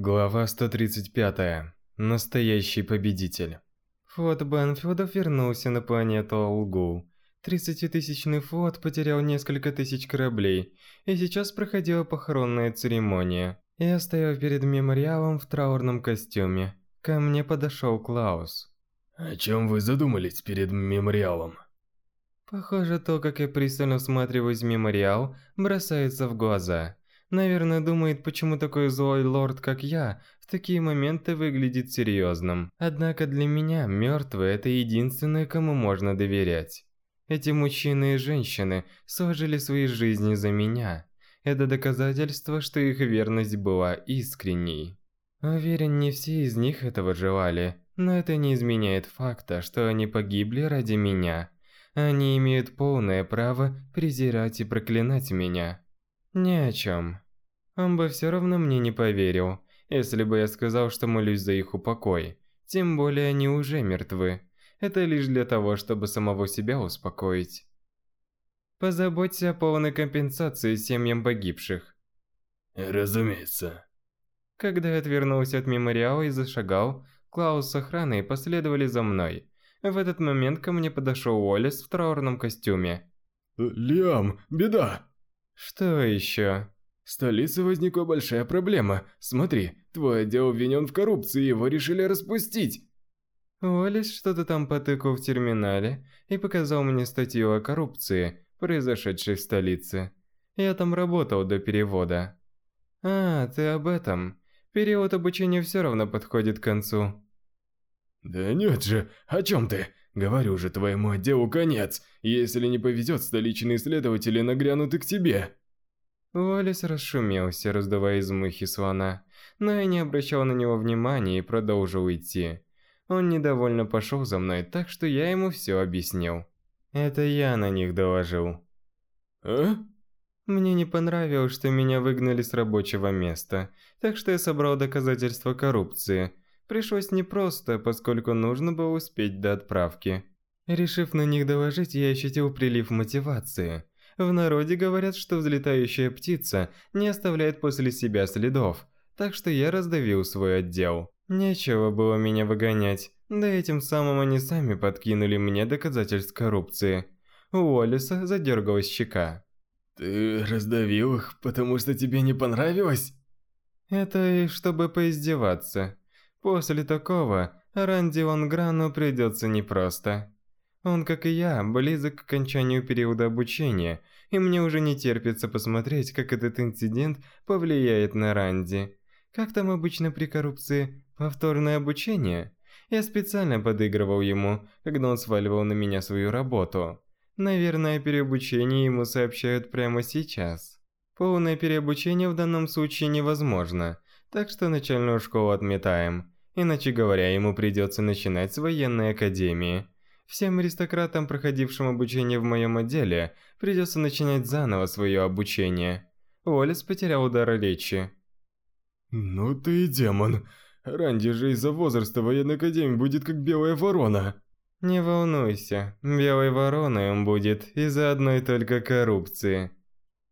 Глава 135. Настоящий победитель. Флот Банфилдов вернулся на планету Алгул. 30-тысячный флот потерял несколько тысяч кораблей, и сейчас проходила похоронная церемония. Я стоял перед мемориалом в траурном костюме. Ко мне подошел Клаус. О чем вы задумались перед мемориалом? Похоже, то, как я пристально всматриваюсь в мемориал, бросается в глаза. Наверное, думает, почему такой злой лорд, как я, в такие моменты выглядит серьезным. Однако для меня мертвые – это единственное, кому можно доверять. Эти мужчины и женщины сложили свои жизни за меня. Это доказательство, что их верность была искренней. Уверен, не все из них этого желали, но это не изменяет факта, что они погибли ради меня. Они имеют полное право презирать и проклинать меня. Ни о чем. Он бы все равно мне не поверил, если бы я сказал, что молюсь за их упокой. Тем более они уже мертвы. Это лишь для того, чтобы самого себя успокоить. Позаботься о полной компенсации семьям погибших. Разумеется. Когда я отвернулся от мемориала и зашагал, Клаус с охраной последовали за мной. В этот момент ко мне подошел Уоллес в траурном костюме. Лиам, беда! Что еще? В столице возникла большая проблема. Смотри, твой отдел обвинен в коррупции, его решили распустить. Уоллес что-то там потыкал в терминале и показал мне статью о коррупции, произошедшей в столице. Я там работал до перевода. А, ты об этом. Период обучения все равно подходит к концу. Да нет же, о чем ты? Говорю же, твоему отделу конец. Если не повезет, столичные следователи нагрянут и к тебе. Уоллес расшумелся, раздавая из мухи слона, но я не обращал на него внимания и продолжил идти. Он недовольно пошел за мной, так что я ему все объяснил. Это я на них доложил. А? Мне не понравилось, что меня выгнали с рабочего места, так что я собрал доказательства коррупции. Пришлось непросто, поскольку нужно было успеть до отправки. Решив на них доложить, я ощутил прилив мотивации. В народе говорят, что взлетающая птица не оставляет после себя следов, так что я раздавил свой отдел. Нечего было меня выгонять, да этим самым они сами подкинули мне доказательств коррупции. У Уоллеса задергалась щека. «Ты раздавил их, потому что тебе не понравилось?» Это и чтобы поиздеваться. После такого Ранди Лонграну придется непросто. Он, как и я, близок к окончанию периода обучения, и мне уже не терпится посмотреть, как этот инцидент повлияет на Ранди. Как там обычно при коррупции? Повторное обучение? Я специально подыгрывал ему, когда он сваливал на меня свою работу. Наверное, переобучение ему сообщают прямо сейчас. Полное переобучение в данном случае невозможно, так что начальную школу отметаем. Иначе говоря, ему придется начинать с военной академии. Всем аристократам, проходившим обучение в моем отделе, придется начинать заново свое обучение. Уоллес потерял удар речи. «Ну ты и демон. Ранди же из-за возраста военной академии будет как белая ворона». Не волнуйся, белой вороной он будет из-за одной только коррупции.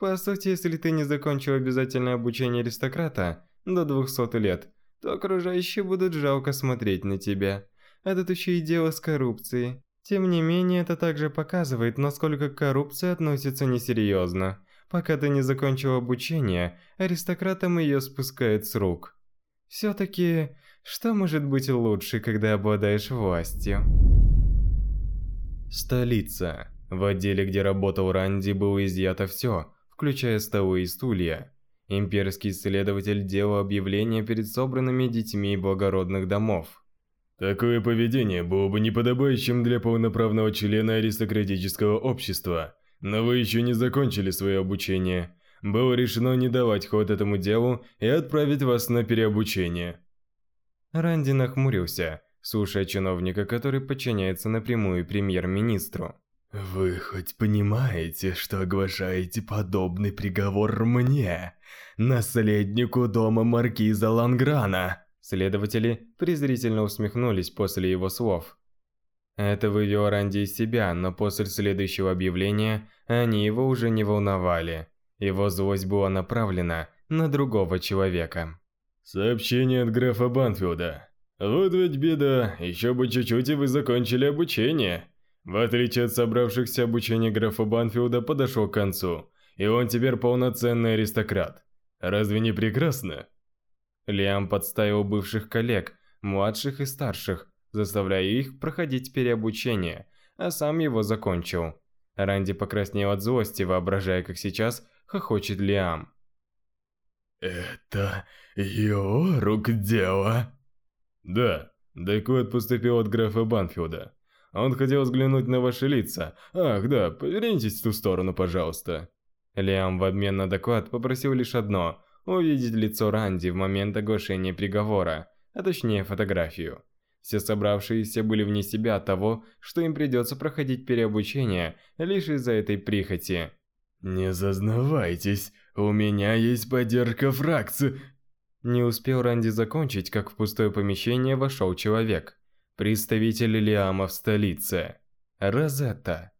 По сути, если ты не закончил обязательное обучение аристократа до 200 лет, то окружающие будут жалко смотреть на тебя. А еще и дело с коррупцией. Тем не менее, это также показывает, насколько к коррупции относится несерьезно. Пока ты не закончил обучение, аристократам ее спускают с рук. Все-таки, что может быть лучше, когда обладаешь властью? Столица. В отделе, где работал Ранди, было изъято все, включая столы и стулья. Имперский следователь делал объявление перед собранными детьми благородных домов. Такое поведение было бы неподобающим для полноправного члена аристократического общества. Но вы еще не закончили свое обучение. Было решено не давать ход этому делу и отправить вас на переобучение. Ранди нахмурился, слушая чиновника, который подчиняется напрямую премьер-министру. «Вы хоть понимаете, что оглашаете подобный приговор мне, наследнику дома маркиза Ланграна?» Следователи презрительно усмехнулись после его слов. Это вывело Ранди из себя, но после следующего объявления они его уже не волновали. Его злость была направлена на другого человека. Сообщение от графа Банфилда. Вот ведь беда, еще бы чуть-чуть и вы закончили обучение. В отличие от собравшихся обучение графа Банфилда подошло к концу, и он теперь полноценный аристократ. Разве не прекрасно? Лиам подставил бывших коллег, младших и старших, заставляя их проходить переобучение, а сам его закончил. Ранди покраснел от злости, воображая, как сейчас хохочет Лиам. «Это его рук дело?» «Да, доклад поступил от графа Банфилда. Он хотел взглянуть на ваши лица. Ах, да, повернитесь в ту сторону, пожалуйста». Лиам в обмен на доклад попросил лишь одно – увидеть лицо Ранди в момент оглашения приговора, а точнее фотографию. Все собравшиеся были вне себя от того, что им придется проходить переобучение лишь из-за этой прихоти. «Не зазнавайтесь, у меня есть поддержка фракции!» Не успел Ранди закончить, как в пустое помещение вошел человек. Представитель Лиама в столице. Розетта.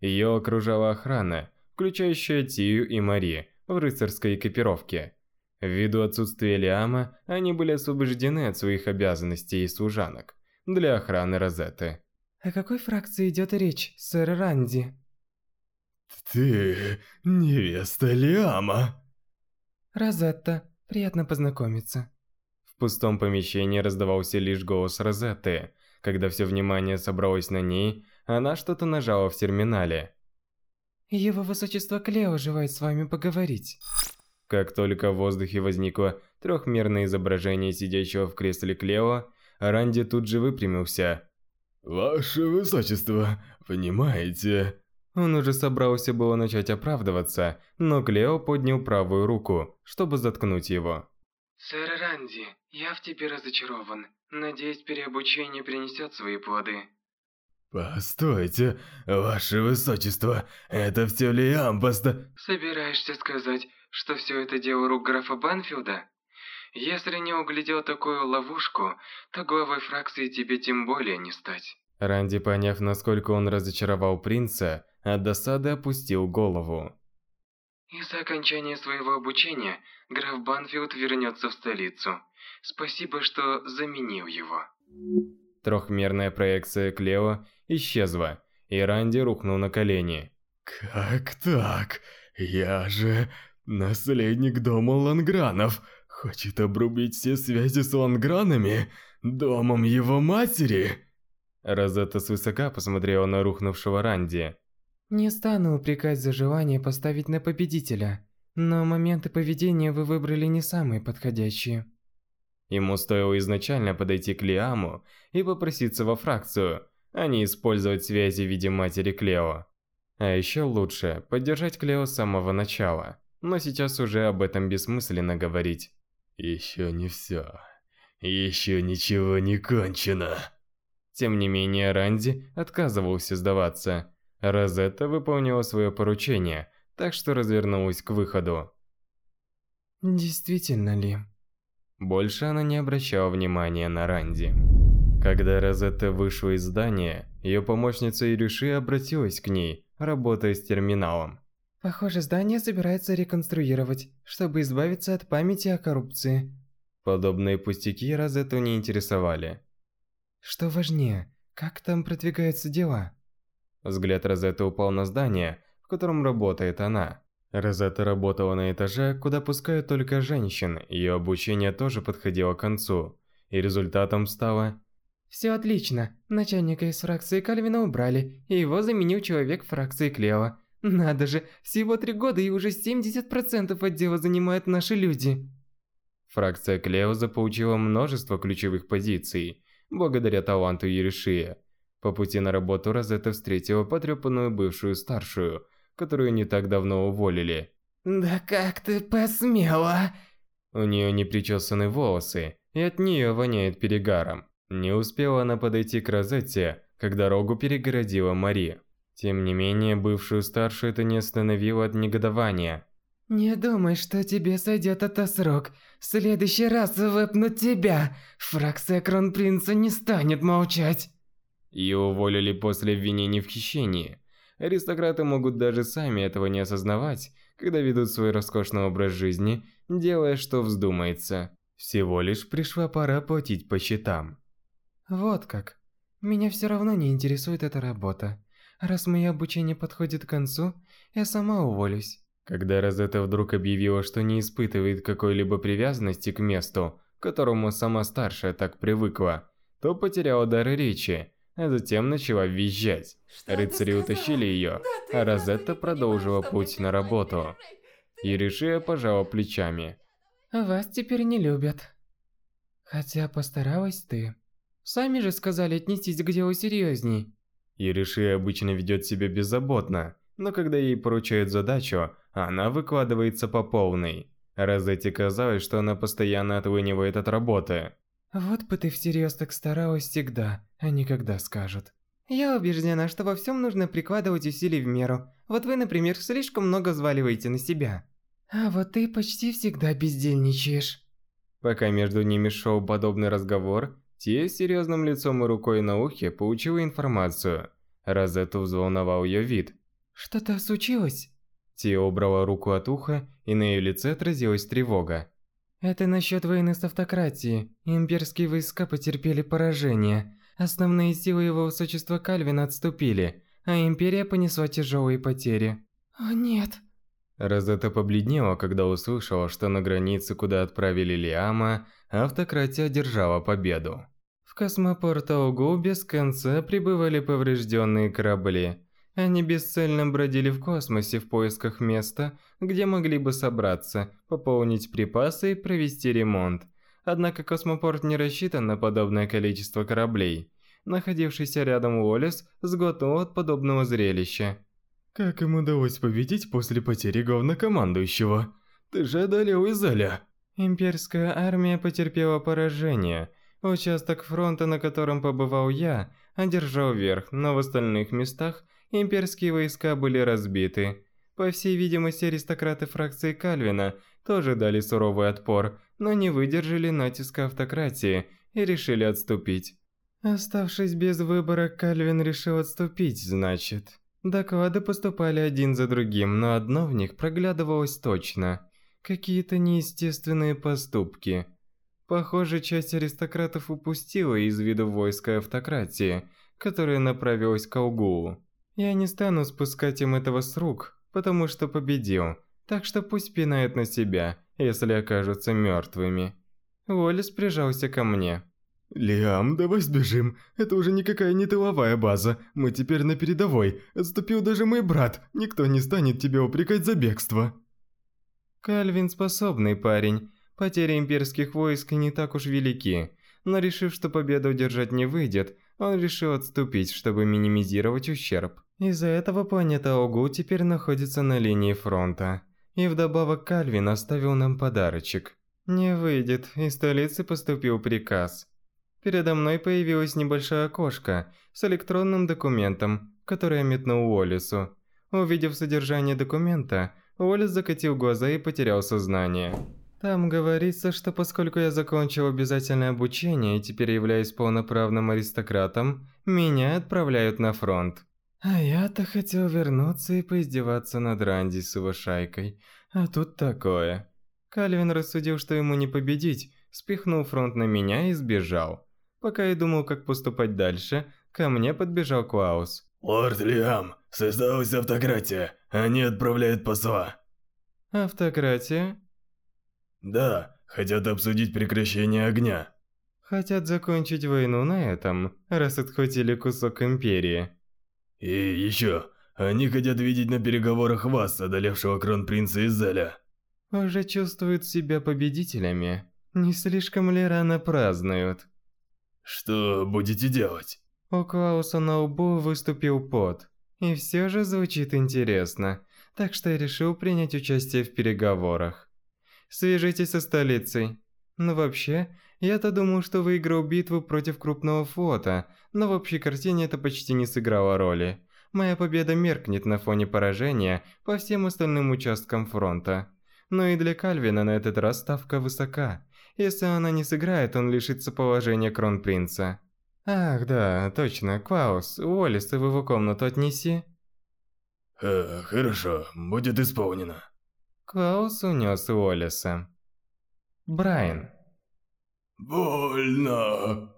Ее окружала охрана, включающая Тию и Мари в рыцарской экипировке. Ввиду отсутствия Лиама, они были освобождены от своих обязанностей и служанок для охраны Розетты. О какой фракции идет речь, сэр Ранди? Ты невеста Лиама? Розетта, приятно познакомиться. В пустом помещении раздавался лишь голос Розетты. Когда все внимание собралось на ней, она что-то нажала в терминале. Его высочество Клео желает с вами поговорить. Как только в воздухе возникло трехмерное изображение сидящего в кресле Клео, Ранди тут же выпрямился. «Ваше высочество, понимаете...» Он уже собрался было начать оправдываться, но Клео поднял правую руку, чтобы заткнуть его. «Сэр Ранди, я в тебе разочарован. Надеюсь, переобучение принесет свои плоды». «Постойте, ваше высочество, это все ли ампаста?» «Собираешься сказать, что все это дело рук графа Банфилда? Если не углядел такую ловушку, то главой фракции тебе тем более не стать». Ранди, поняв, насколько он разочаровал принца, от досады опустил голову. Из-за окончания своего обучения граф Банфилд вернется в столицу. Спасибо, что заменил его. Трехмерная проекция Клео исчезла, и Ранди рухнул на колени. «Как так? Я же наследник дома Лангранов. Хочет обрубить все связи с Лангранами? Домом его матери?» Розетта свысока посмотрела на рухнувшего Ранди. «Не стану упрекать за желание поставить на победителя, но моменты поведения вы выбрали не самые подходящие». Ему стоило изначально подойти к Лиаму и попроситься во фракцию, а не использовать связи в виде матери Клео. А еще лучше поддержать Клео с самого начала, но сейчас уже об этом бессмысленно говорить. Еще не все. Еще ничего не кончено. Тем не менее, Ранди отказывался сдаваться. Розетта выполнила свое поручение, так что развернулась к выходу. Действительно ли? Больше она не обращала внимания на Ранди. Когда Розетта вышла из здания, ее помощница Ирюши обратилась к ней, работая с терминалом. Похоже, здание собирается реконструировать, чтобы избавиться от памяти о коррупции. Подобные пустяки Розетту не интересовали. Что важнее, как там продвигаются дела? Взгляд Розетты упал на здание, в котором работает она. Розетта работала на этаже, куда пускают только женщин, ее обучение тоже подходило к концу. И результатом стало... Все отлично. Начальника из фракции Кальвина убрали, и его заменил человек фракции Клео. Надо же, всего три года и уже 70% отдела занимают наши люди. Фракция Клео заполучила множество ключевых позиций, благодаря таланту Еришия. По пути на работу Розетта встретила потрепанную бывшую старшую – которую не так давно уволили. «Да как ты посмела?» У нее непричесаны волосы, и от нее воняет перегаром. Не успела она подойти к Розетте, как дорогу перегородила Мари. Тем не менее, бывшую старшую это не остановило от негодования. «Не думай, что тебе сойдет это срок. В следующий раз выпнут тебя. Фракция Кронпринца не станет молчать». Ее уволили после обвинений в хищении. Аристократы могут даже сами этого не осознавать, когда ведут свой роскошный образ жизни, делая, что вздумается. Всего лишь пришла пора платить по счетам. Вот как. Меня все равно не интересует эта работа. Раз мое обучение подходит к концу, я сама уволюсь. Когда Розетта вдруг объявила, что не испытывает какой-либо привязанности к месту, к которому сама старшая так привыкла, то потеряла дар речи, а затем начала визжать. Рыцари утащили ее, а Розетта продолжила путь на работу. Еришия пожала плечами. Вас теперь не любят. Хотя постаралась ты. Сами же сказали отнестись к делу серьезней. Еришия обычно ведет себя беззаботно, но когда ей поручают задачу, она выкладывается по полной. Розетте казалось, что она постоянно отлынивает от работы. Вот бы ты всерьез так старалась всегда, а не когда скажут. Я убеждена, что во всем нужно прикладывать усилий в меру. Вот вы, например, слишком много взваливаете на себя. А вот ты почти всегда бездельничаешь. Пока между ними шел подобный разговор, Тия с серьезным лицом и рукой на ухе получила информацию. Розетту взволновал ее вид. Что-то случилось? Тия убрала руку от уха, и на ее лице отразилась тревога. Это насчет войны с автократией. Имперские войска потерпели поражение. Основные силы его высочества Кальвина отступили, а Империя понесла тяжелые потери. О нет. Розетта побледнела, когда услышала, что на границе, куда отправили Лиама, автократия одержала победу. В космопорт Аугу без конца прибывали поврежденные корабли. Они бесцельно бродили в космосе в поисках места, где могли бы собраться, пополнить припасы и провести ремонт. Однако космопорт не рассчитан на подобное количество кораблей. Находившийся рядом Уоллес сглотнул от подобного зрелища. Как им удалось победить после потери главнокомандующего? Ты же одолел Изаля. Имперская армия потерпела поражение. Участок фронта, на котором побывал я, одержал верх, но в остальных местах имперские войска были разбиты. По всей видимости, аристократы фракции Кальвина тоже дали суровый отпор, но не выдержали натиска автократии и решили отступить. Оставшись без выбора, Кальвин решил отступить, значит. Доклады поступали один за другим, но одно в них проглядывалось точно. Какие-то неестественные поступки. Похоже, часть аристократов упустила из виду войска автократии, которая направилась к Алгулу. Я не стану спускать им этого с рук, потому что победил, так что пусть пинают на себя, если окажутся мертвыми. Уоллес прижался ко мне. «Лиам, давай сбежим. Это уже никакая не тыловая база. Мы теперь на передовой. Отступил даже мой брат. Никто не станет тебя упрекать за бегство». Кальвин способный парень. Потери имперских войск не так уж велики. Но решив, что победу удержать не выйдет, он решил отступить, чтобы минимизировать ущерб. Из-за этого планета Огу теперь находится на линии фронта. И вдобавок Кальвин оставил нам подарочек. Не выйдет, из столицы поступил приказ. Передо мной появилось небольшое окошко с электронным документом, который я метнул Уоллесу. Увидев содержание документа, Уоллес закатил глаза и потерял сознание. Там говорится, что поскольку я закончил обязательное обучение и теперь являюсь полноправным аристократом, меня отправляют на фронт. А я-то хотел вернуться и поиздеваться над Ранди с его шайкой. А тут такое. Кальвин рассудил, что ему не победить, спихнул фронт на меня и сбежал. Пока я думал, как поступать дальше, ко мне подбежал Клаус. «Лорд Лиам, создалась автократия. Они отправляют посла». «Автократия?» «Да, хотят обсудить прекращение огня». «Хотят закончить войну на этом, раз отхватили кусок Империи». «И еще, они хотят видеть на переговорах вас, одолевшего кронпринца Изеля». «Уже чувствуют себя победителями. Не слишком ли рано празднуют?» Что будете делать? У Клауса на лбу выступил пот. И все же звучит интересно, так что я решил принять участие в переговорах. Свяжитесь со столицей. Но вообще, я-то думал, что выиграл битву против крупного флота, но в общей картине это почти не сыграло роли. Моя победа меркнет на фоне поражения по всем остальным участкам фронта. Но и для Кальвина на этот раз ставка высока. Если она не сыграет, он лишится положения кронпринца. Ах, да, точно, Клаус, Уоллес, ты в его комнату отнеси. Э, хорошо, будет исполнено. Клаус унес Уоллеса. Брайан. Wolna.